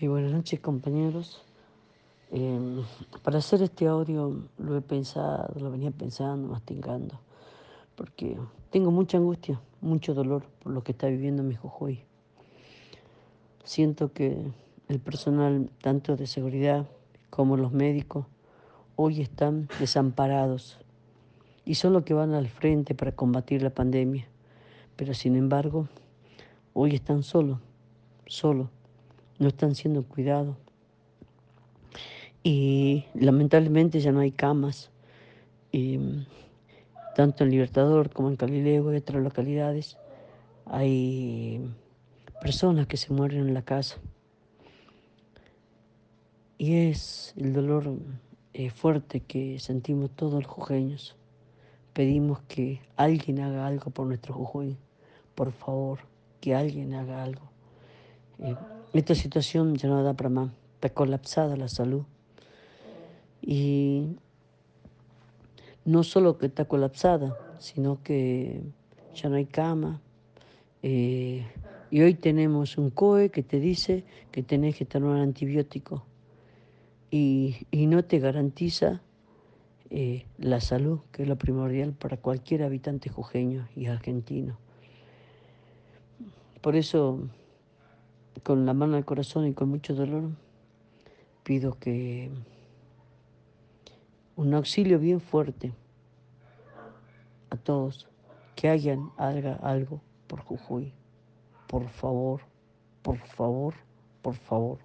Buenas noches compañeros. Em, para hacer este audio lo he pensado, lo venía pensando, masticando, porque tengo mucha angustia, mucho dolor por lo que está viviendo mi Jujuy. Siento que el personal, tanto de seguridad como los médicos, hoy están desamparados y son los que van al frente para combatir la pandemia. Pero sin embargo, hoy están solos, solos no están siendo cuidados. Y lamentablemente ya no hay camas, tanto en Libertador como en Calilego y otras localidades. Hay personas que se mueren en la casa. Y es el dolor eh, fuerte que sentimos todos los jujeños. Pedimos que alguien haga algo por nuestro Jujuy. Por favor, que alguien haga algo. Eh, esta situación ya no da para más, está colapsada la salud. Y no solo que está colapsada, sino que ya no hay cama. Eh, y hoy tenemos un COE que te dice que tenés que tomar antibiótico y, y no te garantiza eh, la salud, que es lo primordial para cualquier habitante jujeño y argentino. Por eso con la mano al corazón y con mucho dolor, pido que un auxilio bien fuerte a todos, que hagan haga algo por Jujuy. Por favor, por favor, por favor.